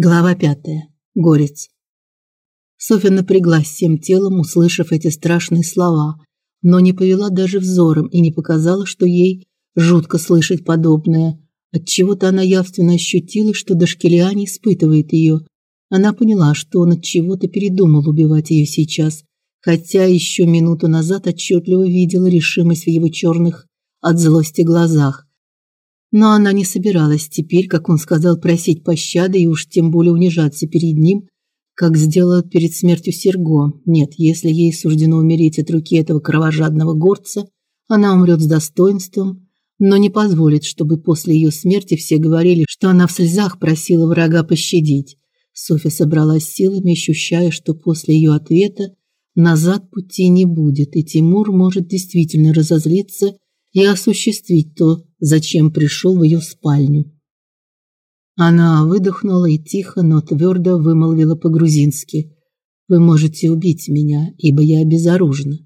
Глава пятая. Горец. Софья напряглась всем телом, услышав эти страшные слова, но не повела даже взором и не показала, что ей жутко слышать подобное. От чего-то она явственно ощутила, что Дашкелиани испытывает ее. Она поняла, что он от чего-то передумал убивать ее сейчас, хотя еще минуту назад отчетливо видела решимость в его черных от злости глазах. Но она не собиралась теперь, как он сказал, просить пощады и уж тем более унижаться перед ним, как сделала перед смертью Серго. Нет, если ей суждено умереть от руки этого кровожадного горца, она умрет с достоинством, но не позволит, чтобы после ее смерти все говорили, что она в слезах просила врага пощадить. Софья собралась силами, ощущая, что после ее ответа назад пути не будет, и Тимур может действительно разозлиться и осуществить то, зачем пришел в ее спальню. Она выдохнула и тихо, но твердо вымолвила по-грузински: "Вы можете убить меня, ибо я безоружна,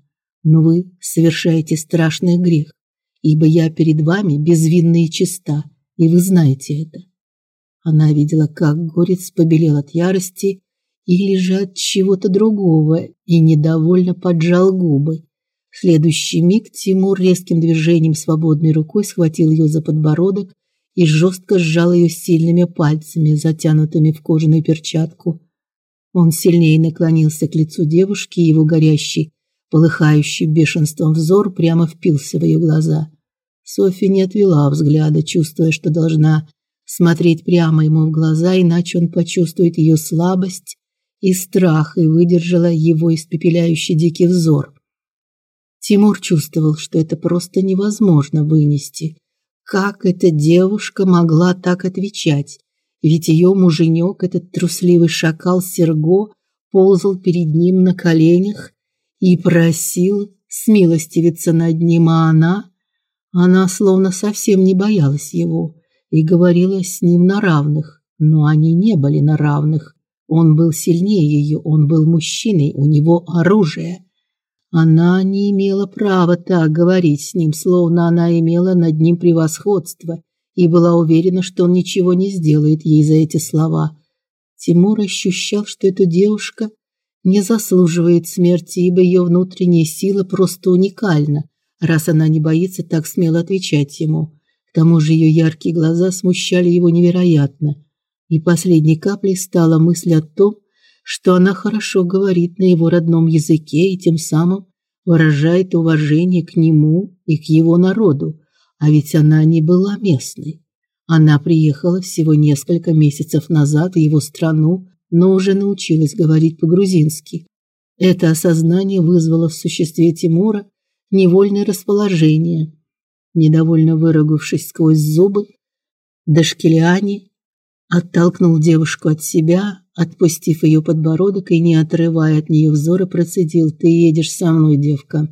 но вы совершаете страшный грех, ибо я перед вами безвинна и чиста, и вы знаете это". Она видела, как горец побелел от ярости или же от чего-то другого и недовольно поджал губы. В следующий миг Тимур резким движением свободной рукой схватил ее за подбородок и жестко сжал ее сильными пальцами, затянутыми в кожаную перчатку. Он сильнее наклонился к лицу девушки, и его горящий, полыхающий бешенством взор прямо впился в ее глаза. Софья не отвела взгляда, чувствуя, что должна смотреть прямо ему в глаза, иначе он почувствует ее слабость и страх, и выдержала его испепеляющий дикий взор. Тимур чувствовал, что это просто невозможно вынести. Как эта девушка могла так отвечать? Ведь ее муженек, этот трусливый шакал Серго, ползал перед ним на коленях и просил смилостивиться над ним, а она, она словно совсем не боялась его и говорила с ним на равных, но они не были на равных. Он был сильнее ее, он был мужчиной, у него оружие. Она не имела права так говорить с ним, словно она имела над ним превосходство и была уверена, что он ничего не сделает ей за эти слова. Тимур ощущал, что эта девушка не заслуживает смерти, ибо ее внутренняя сила просто уникальна, раз она не боится так смело отвечать ему. К тому же ее яркие глаза смущали его невероятно. И последней каплей стала мысль о том, что она хорошо говорит на его родном языке и тем самым выражает уважение к нему и к его народу, а ведь она не была местной. Она приехала всего несколько месяцев назад в его страну, но уже научилась говорить по-грузински. Это осознание вызвало в существе Тимура невольное расположение. Недовольно выругавшись сквозь зубы, Дашкелиани оттолкнул девушку от себя, отпустив ее подбородок и не отрывая от нее взора, процедил: "Ты едешь со мной, девка.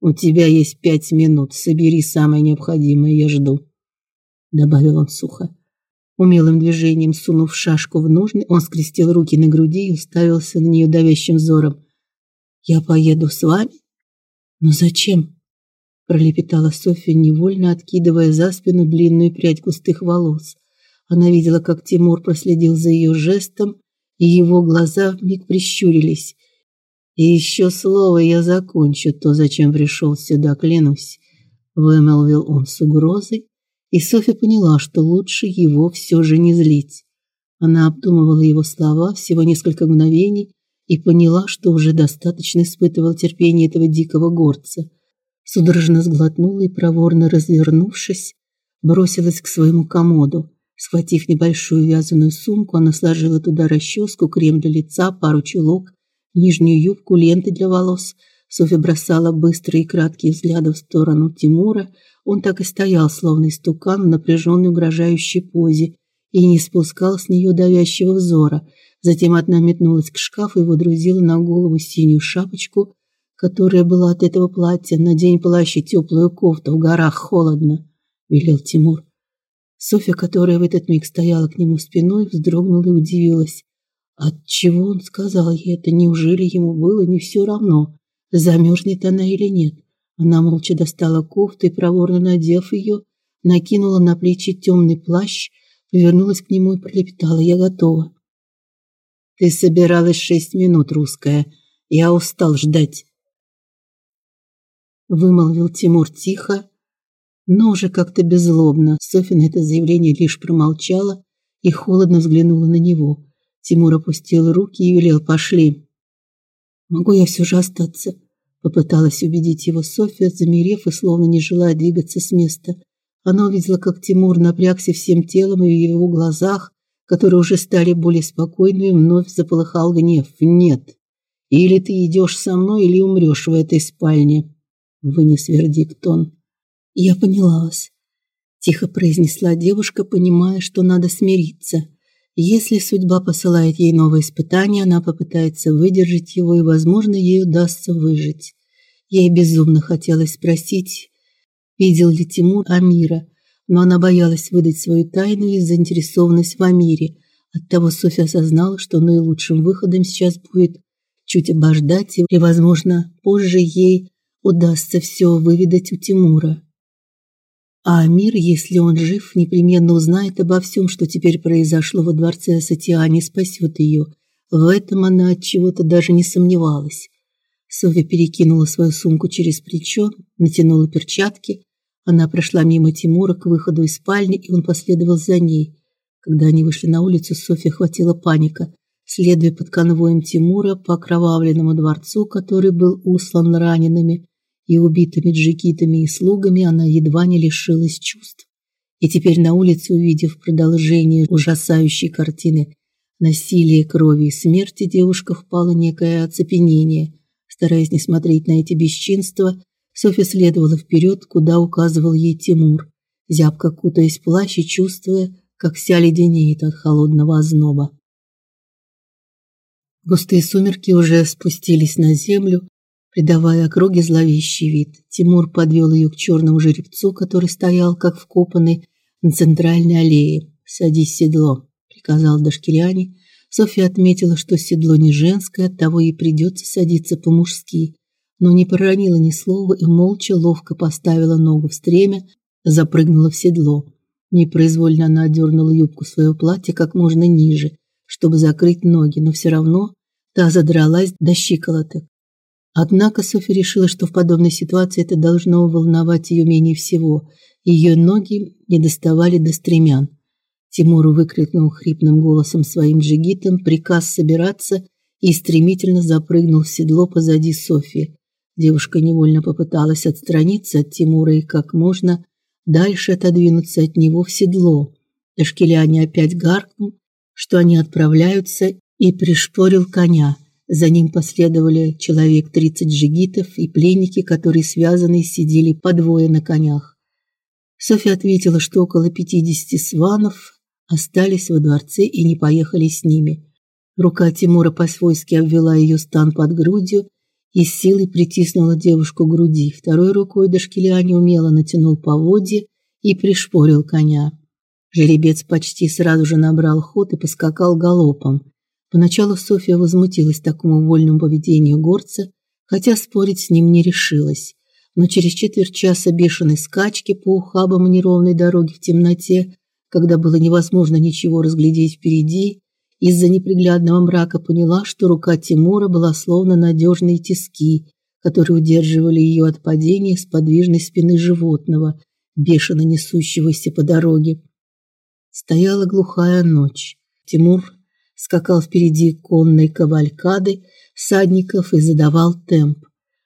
У тебя есть пять минут. Собери самое необходимое, я жду", добавил он сухо. Умелым движением сунув шашку в ножны, он скрестил руки на груди и уставился на нее давящим взором. "Я поеду с вами? Но зачем?" пролепетала Софья, невольно откидывая за спину длинную прядь густых волос. Она видела, как Тимур проследил за ее жестом, и его глаза вмиг прищурились. И еще слово я закончу то, зачем пришел сюда, клянусь, вымолвил он с угрозой, и Софья поняла, что лучше его все же не злить. Она обдумывала его слова всего несколько мгновений и поняла, что уже достаточно испытывал терпение этого дикого горца. Судорожно сглотнула и проворно развернувшись, бросилась к своему комоду. Схватив небольшую вязаную сумку, она сложила туда расческу, крем для лица, пару чулок, нижнюю юбку, ленты для волос. Софья бросала быстрые и краткие взгляды в сторону Тимура. Он так и стоял, словно истукан в напряженной угрожающей позе, и не спускал с нее давящего взора. Затем одна метнулась к шкафу и водрузила на голову синюю шапочку, которая была от этого платья. "Надень плащ и теплую кофту, в горах холодно", велел Тимур. Софья, которая в этот миг стояла к нему спиной, вздрогнула и удивилась. От чего он сказал ей это? Неужели ему было не все равно, замерзнет она или нет? Она молча достала кофту и проворно надев ее, накинула на плечи темный плащ, повернулась к нему и пролепетала: "Я готова". Ты собиралась шесть минут, русская. Я устал ждать. Вымолвил Тимур тихо, но уже как-то беззлобно. Софья на это заявление лишь промолчала и холодно взглянула на него. Тимур опустил руки и велел: "Пошли". "Могу я все же остаться?" попыталась убедить его Софья, замерев и словно не желая двигаться с места. Она увидела, как Тимур напрягся всем телом, и в его глазах, которые уже стали более спокойными, вновь заполыхал гнев. "Нет. Или ты идешь со мной, или умрешь в этой спальне", вынес вердикт он. "Я поняла вас", тихо произнесла девушка, понимая, что надо смириться. Если судьба посылает ей новое испытание, она попытается выдержать его, и, возможно, ей удастся выжить. Ей безумно хотелось спросить, видел ли Тимур Амира, но она боялась выдать свою тайну и заинтересованность в Амире. Оттого Софья осознала, что наилучшим выходом сейчас будет чуть обождать, и, возможно, позже ей удастся все выведать у Тимура. А Амир, если он жив, непременно узнает обо всем, что теперь произошло во дворце Сатиани, спасет ее. В этом она от чего-то даже не сомневалась. Софья перекинула свою сумку через плечо, натянула перчатки. Она прошла мимо Тимура к выходу из спальни, и он последовал за ней. Когда они вышли на улицу, Софья хватила паника. Следуя под конвоем Тимура по окровавленному дворцу, который был услан ранеными, и убитыми джигитами и слугами она едва не лишилась чувств. И теперь на улице, увидев продолжение ужасающей картины насилия, крови и смерти, девушка впала в некое оцепенение. Стараясь не смотреть на эти бесчинства, Софья следовала вперед, куда указывал ей Тимур, зябко кутаясь в плащ и чувствуя, как вся леденеет от холодного озноба. Густые сумерки уже спустились на землю, придавая округе зловещий вид. Тимур подвел ее к черному жеребцу, который стоял как вкопанный на центральной аллее. "Садись в седло", приказал Дашкиряне. Софья отметила, что седло не женское, оттого ей придется садиться по-мужски, но не проронила ни слова и молча ловко поставила ногу в стремя, запрыгнула в седло. Непроизвольно она отдернула юбку своего платья как можно ниже, чтобы закрыть ноги, но все равно та задралась до щиколоток. Однако Софья решила, что в подобной ситуации это должно волновать ее менее всего. Ее ноги не доставали до стремян. Тимур выкрикнул хрипным голосом своим джигитам приказ собираться и стремительно запрыгнул в седло позади Софьи. Девушка невольно попыталась отстраниться от Тимура и как можно дальше отодвинуться от него в седло. Дашкеляне опять гаркнул, что они отправляются, и пришпорил коня. За ним последовали человек тридцать джигитов и пленники, которые связанные сидели по двое на конях. Софья ответила, что около пятидесяти сванов остались во дворце и не поехали с ними. Рука Тимура по-свойски обвела ее стан под грудью и силой притиснула девушку к груди. Второй рукой Дашкилиани умело натянул поводья и пришпорил коня. Жеребец почти сразу же набрал ход и поскакал галопом. Поначалу Софья возмутилась такому вольному поведению горца, хотя спорить с ним не решилась. Но через четверть часа бешеной скачки по ухабам неровной дороги в темноте, когда было невозможно ничего разглядеть впереди, из-за неприглядного мрака поняла, что рука Тимура была словно надежные тиски, которые удерживали ее от падения с подвижной спины животного, бешено несущегося по дороге. Стояла глухая ночь. Тимур скакал впереди конной кавалькады всадников и задавал темп.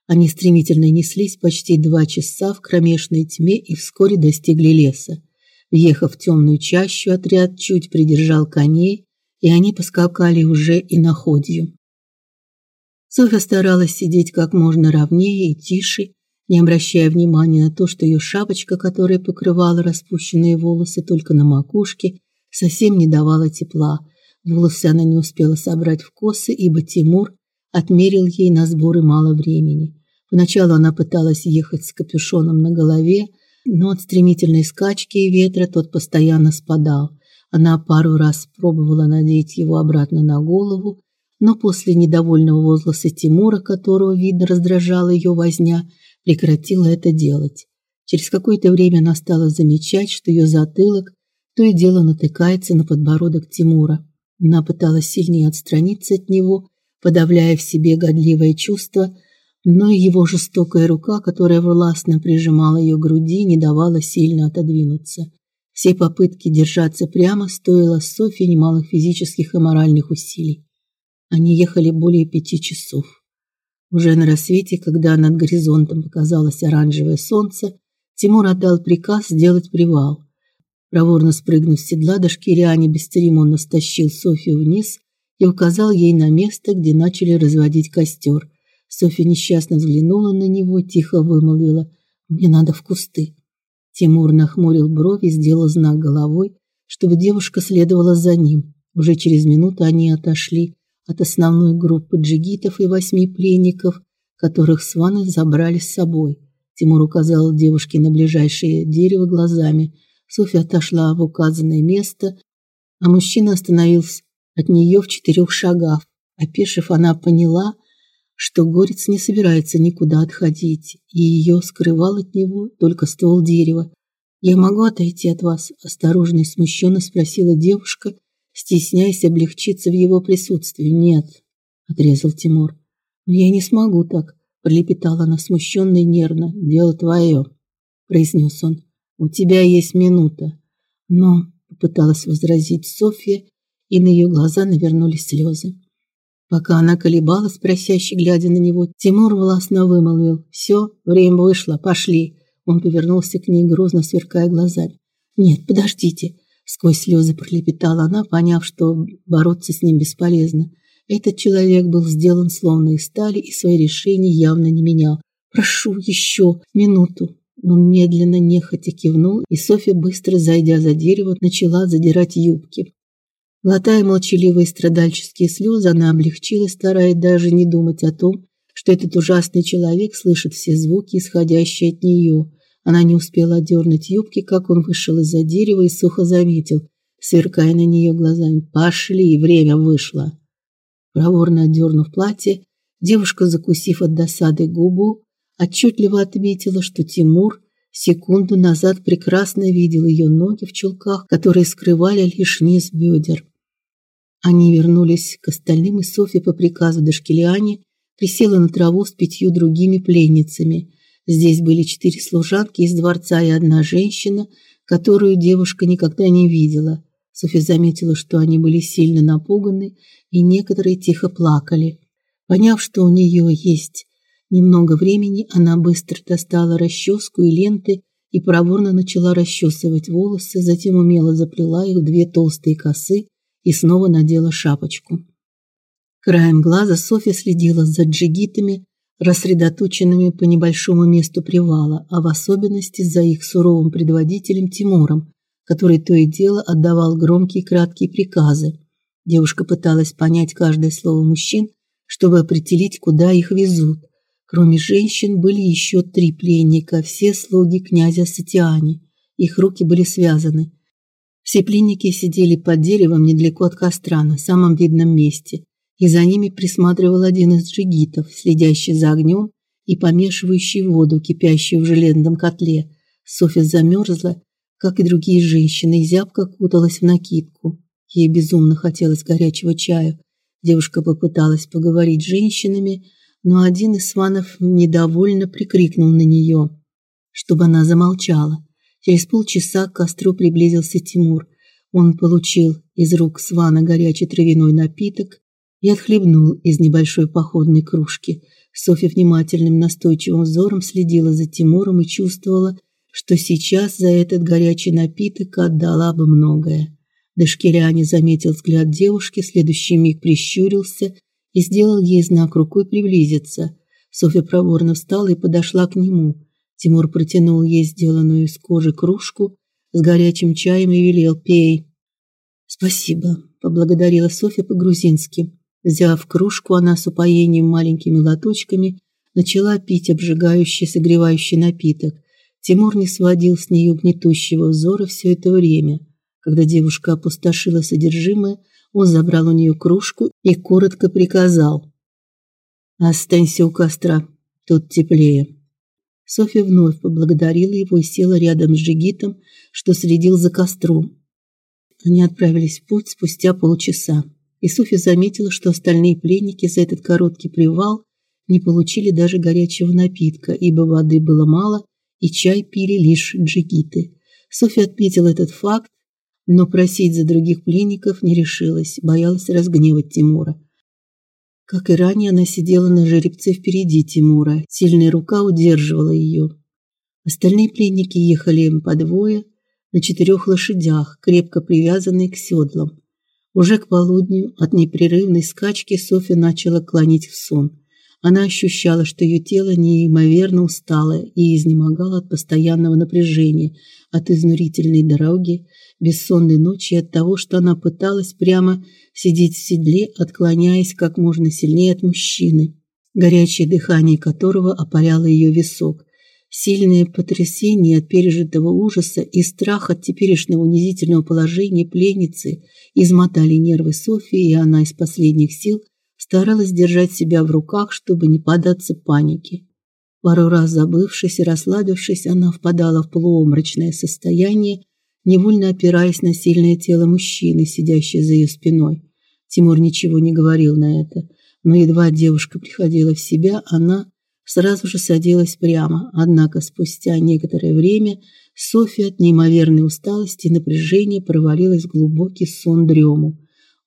Они стремительно неслись почти два часа в кромешной тьме и вскоре достигли леса. Въехав в темную чащу, отряд чуть придержал коней, и они поскакали уже и на ходью. Софья старалась сидеть как можно ровнее и тише, не обращая внимания на то, что ее шапочка, которая покрывала распущенные волосы только на макушке, совсем не давала тепла. Волосы она не успела собрать в косы, ибо Тимур отмерил ей на сборы мало времени. Поначалу она пыталась ехать с капюшоном на голове, но от стремительной скачки и ветра тот постоянно спадал. Она пару раз пробовала надеть его обратно на голову, но после недовольного возгласа Тимура, которого видно раздражала ее возня, прекратила это делать. Через какое-то время она стала замечать, что ее затылок то и дело натыкается на подбородок Тимура. Она пыталась сильнее отстраниться от него, подавляя в себе годливое чувство, но его жестокая рука, которая властно прижимала ее к груди, не давала сильно отодвинуться. Все попытки держаться прямо стоило Софье немалых физических и моральных усилий. Они ехали более пяти часов. Уже на рассвете, когда над горизонтом показалось оранжевое солнце, Тимур отдал приказ сделать привал. Проворно спрыгнув с седла, Дашкиряне бесцеремонно стащил Софью вниз и указал ей на место, где начали разводить костер. Софья несчастно взглянула на него, тихо вымолвила: "Мне надо в кусты". Тимур нахмурил брови и сделал знак головой, чтобы девушка следовала за ним. Уже через минуту они отошли от основной группы джигитов и восьми пленников, которых сваны забрали с собой. Тимур указал девушке на ближайшее дерево глазами. Софья отошла в указанное место, а мужчина остановился от нее в четырех шагах. Опешив, она поняла, что горец не собирается никуда отходить, и ее скрывал от него только ствол дерева. "Я могу отойти от вас?" осторожно и смущенно спросила девушка, стесняясь облегчиться в его присутствии. "Нет", отрезал Тимур. "Но я не смогу так", пролепетала она смущенно и нервно. "Дело твое», – произнес он. "У тебя есть минута". Но попыталась возразить Софья, и на ее глаза навернулись слезы. Пока она колебалась, просяще глядя на него, Тимур властно вымолвил: «Все, время вышло, пошли". Он повернулся к ней, грозно сверкая глазами. "Нет, подождите", сквозь слезы пролепетала она, поняв, что бороться с ним бесполезно. Этот человек был сделан словно из стали и свои решения явно не менял. "Прошу еще минуту". Он медленно нехотя кивнул, и Софья, быстро зайдя за дерево, начала задирать юбки. Глотая молчаливые страдальческие слезы, она облегчилась, стараясь даже не думать о том, что этот ужасный человек слышит все звуки, исходящие от нее. Она не успела отдернуть юбки, как он вышел из-за дерева и сухо заметил, сверкая на нее глазами: "Пошли, время вышло". Проворно отдернув платье, девушка, закусив от досады губу, отчетливо отметила, что Тимур секунду назад прекрасно видел ее ноги в чулках, которые скрывали лишь низ бедер. Они вернулись к остальным, и Софья по приказу Дашкелиани присела на траву с пятью другими пленницами. Здесь были четыре служанки из дворца и одна женщина, которую девушка никогда не видела. Софья заметила, что они были сильно напуганы, и некоторые тихо плакали. Поняв, что у нее есть немного времени, она быстро достала расческу и ленты и проворно начала расчесывать волосы, затем умело заплела их в две толстые косы и снова надела шапочку. Краем глаза Софья следила за джигитами, рассредоточенными по небольшому месту привала, а в особенности за их суровым предводителем Тимуром, который то и дело отдавал громкие краткие приказы. Девушка пыталась понять каждое слово мужчин, чтобы определить, куда их везут. Кроме женщин были еще три пленника, все слуги князя Сатиани. Их руки были связаны. Все пленники сидели под деревом недалеко от костра, на самом видном месте, и за ними присматривал один из джигитов, следящий за огнем и помешивающий воду, кипящую в железном котле. Софья замерзла, как и другие женщины, и зябко куталась в накидку. Ей безумно хотелось горячего чаю. Девушка попыталась поговорить с женщинами, но один из сванов недовольно прикрикнул на нее, чтобы она замолчала. Через полчаса к костру приблизился Тимур. Он получил из рук Свана горячий травяной напиток и отхлебнул из небольшой походной кружки. Софья внимательным настойчивым взором следила за Тимуром и чувствовала, что сейчас за этот горячий напиток отдала бы многое. Дашкиряне заметил взгляд девушки, следующий миг прищурился и сделал ей знак рукой приблизиться. Софья проворно встала и подошла к нему. Тимур протянул ей сделанную из кожи кружку с горячим чаем и велел: "Пей". "Спасибо", поблагодарила Софья по-грузински. Взяв кружку, она с упоением маленькими лоточками начала пить обжигающий, согревающий напиток. Тимур не сводил с нее гнетущего взора все это время. Когда девушка опустошила содержимое, он забрал у нее кружку и коротко приказал: "Останься у костра, тут теплее". Софья вновь поблагодарила его и села рядом с Жигитом, что следил за костром. они отправились в путь спустя полчаса. И Софья заметила, что остальные пленники за этот короткий привал не получили даже горячего напитка, ибо воды было мало, и чай пили лишь джигиты. Софья отметила этот факт, но просить за других пленников не решилась, боялась разгневать Тимура. Как и ранее, она сидела на жеребце впереди Тимура. Сильная рука удерживала ее. Остальные пленники ехали по двое на четырех лошадях, крепко привязанные к седлам. Уже к полудню от непрерывной скачки Софья начала клонить в сон. Она ощущала, что ее тело неимоверно устало и изнемогало от постоянного напряжения, от изнурительной дороги, бессонной ночи и от того, что она пыталась прямо сидеть в седле, отклоняясь как можно сильнее от мужчины, горячее дыхание которого опаляло ее висок. Сильное потрясение от пережитого ужаса и страх от теперешнего унизительного положения пленницы измотали нервы Софии, и она из последних сил старалась держать себя в руках, чтобы не поддаться панике. Пару раз забывшись и расслабившись, она впадала в полуобморочное состояние, невольно опираясь на сильное тело мужчины, сидящего за ее спиной. Тимур ничего не говорил на это, но едва девушка приходила в себя, она сразу же садилась прямо. Однако спустя некоторое время Софья от неимоверной усталости и напряжения провалилась в глубокий сон дрему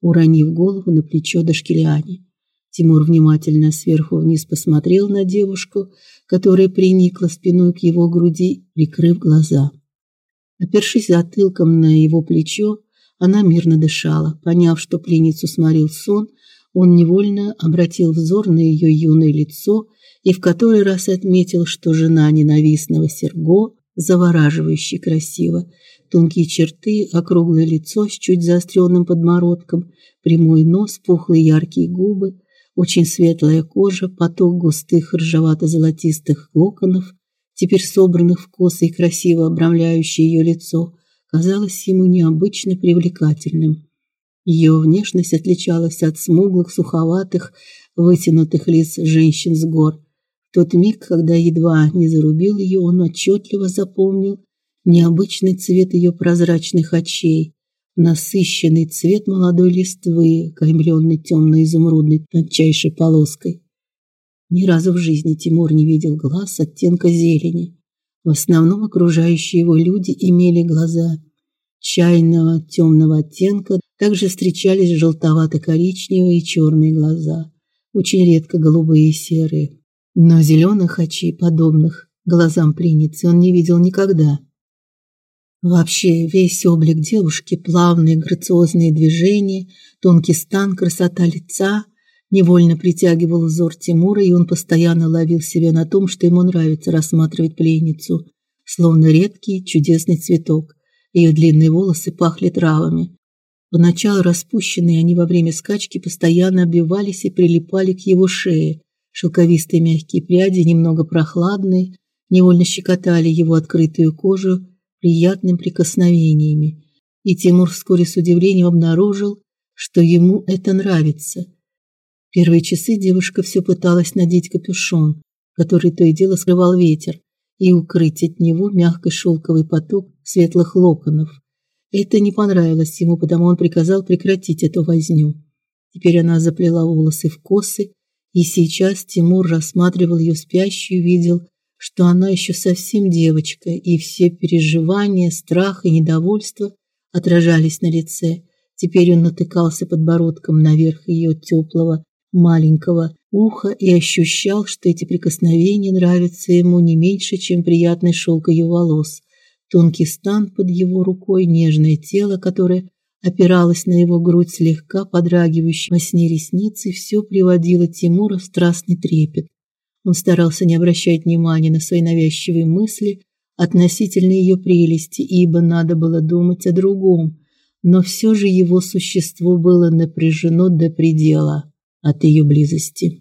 уронив голову на плечо Дашкилиани. Тимур внимательно сверху вниз посмотрел на девушку, которая приникла спиной к его груди, прикрыв глаза. Опершись затылком на его плечо, она мирно дышала. Поняв, что пленницу сморил сон, он невольно обратил взор на ее юное лицо и в который раз отметил, что жена ненавистного Серго завораживающе красива, Тонкие черты, округлое лицо с чуть заостренным подбородком, прямой нос, пухлые яркие губы, очень светлая кожа, поток густых ржевато-золотистых локонов, теперь собранных в косы и красиво обрамляющие ее лицо, казалось ему необычно привлекательным. Ее внешность отличалась от смуглых, суховатых, вытянутых лиц женщин с гор. В тот миг, когда едва не зарубил ее, он отчетливо запомнил необычный цвет ее прозрачных очей, насыщенный цвет молодой листвы, каймленный темно-изумрудной тончайшей полоской. Ни разу в жизни Тимур не видел глаз оттенка зелени. В основном окружающие его люди имели глаза чайного темного оттенка, также встречались желтовато-коричневые и черные глаза, очень редко голубые и серые. Но зеленых очей, подобных глазам пленницы, он не видел никогда. Вообще весь облик девушки, плавные грациозные движения, тонкий стан, красота лица невольно притягивал взор Тимура, и он постоянно ловил себя на том, что ему нравится рассматривать пленницу, словно редкий чудесный цветок. Ее длинные волосы пахли травами. Поначалу распущенные, они во время скачки постоянно обвивались и прилипали к его шее. Шелковистые мягкие пряди, немного прохладные, невольно щекотали его открытую кожу, приятными прикосновениями, и Тимур вскоре с удивлением обнаружил, что ему это нравится. Первые часы девушка все пыталась надеть капюшон, который то и дело скрывал ветер, и укрыть от него мягкий шелковый поток светлых локонов. Это не понравилось ему, потому он приказал прекратить эту возню. Теперь она заплела волосы в косы, и сейчас Тимур рассматривал ее спящую, видел что она еще совсем девочка, и все переживания, страх и недовольство отражались на лице. Теперь он натыкался подбородком наверх ее теплого маленького уха и ощущал, что эти прикосновения нравятся ему не меньше, чем приятный шелк ее волос. Тонкий стан под его рукой, нежное тело, которое опиралось на его грудь слегка подрагивающие во сне ресницы, все приводило Тимура в страстный трепет. Он старался не обращать внимания на свои навязчивые мысли относительно ее прелести, ибо надо было думать о другом, но все же его существо было напряжено до предела от ее близости.